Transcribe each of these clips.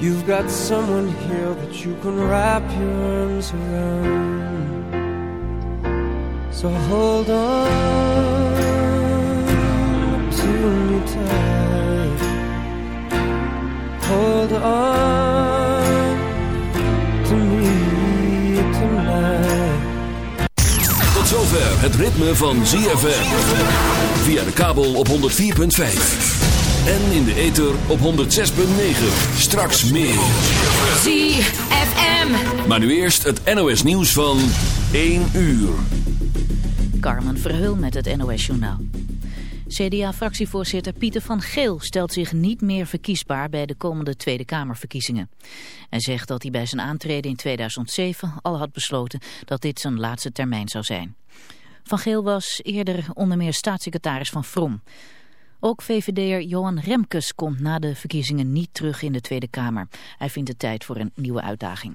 You've got someone here that you can wrap your arms around. So hold on to me tight. Hold on to me tonight. Tot zover het ritme van ZFM. Via de kabel op 104.5. En in de ether op 106.9. Straks meer. ZFM. Maar nu eerst het NOS nieuws van 1 uur. Carmen Verheul met het NOS Journaal. CDA-fractievoorzitter Pieter van Geel stelt zich niet meer verkiesbaar bij de komende Tweede Kamerverkiezingen. Hij zegt dat hij bij zijn aantreden in 2007 al had besloten dat dit zijn laatste termijn zou zijn. Van Geel was eerder onder meer staatssecretaris van Vrom. Ook VVD'er Johan Remkes komt na de verkiezingen niet terug in de Tweede Kamer. Hij vindt het tijd voor een nieuwe uitdaging.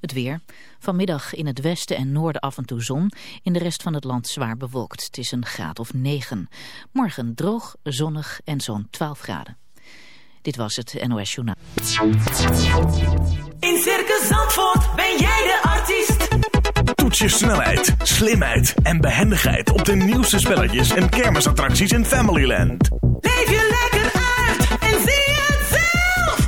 Het weer. Vanmiddag in het westen en noorden af en toe zon. In de rest van het land zwaar bewolkt. Het is een graad of 9. Morgen droog, zonnig en zo'n 12 graden. Dit was het NOS Journaal. In Circus Zandvoort ben jij de artiest. Toets je snelheid, slimheid en behendigheid op de nieuwste spelletjes en kermisattracties in Familyland. Leef je lekker uit en zie zelf.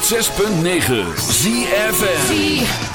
106.9 ZFM.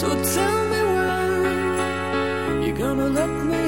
So tell me when you're gonna let me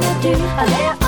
some cooking to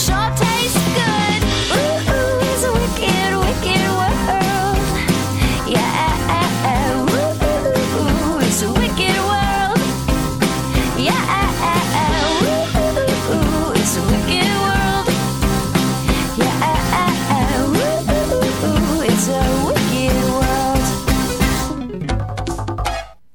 short.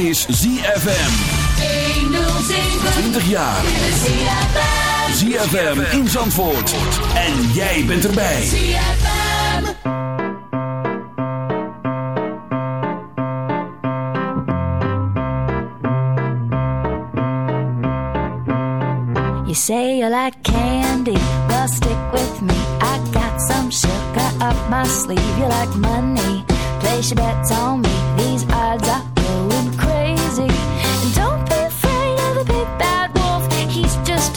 Is ZFM. 20 jaar. ZFM in Zandvoort. En jij bent erbij. ZFM. You say you like candy, well stick with me. I got some sugar up my sleeve. You like money, place your bets on me.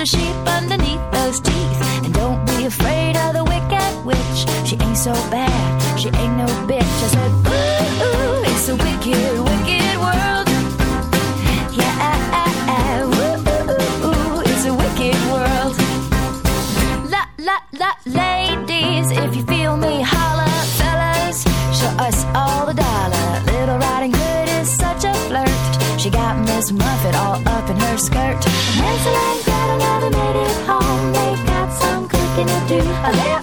A sheep underneath those teeth. And don't be afraid of the wicked witch. She ain't so bad, she ain't no bitch. I said, ooh, ooh it's a wicked, wicked their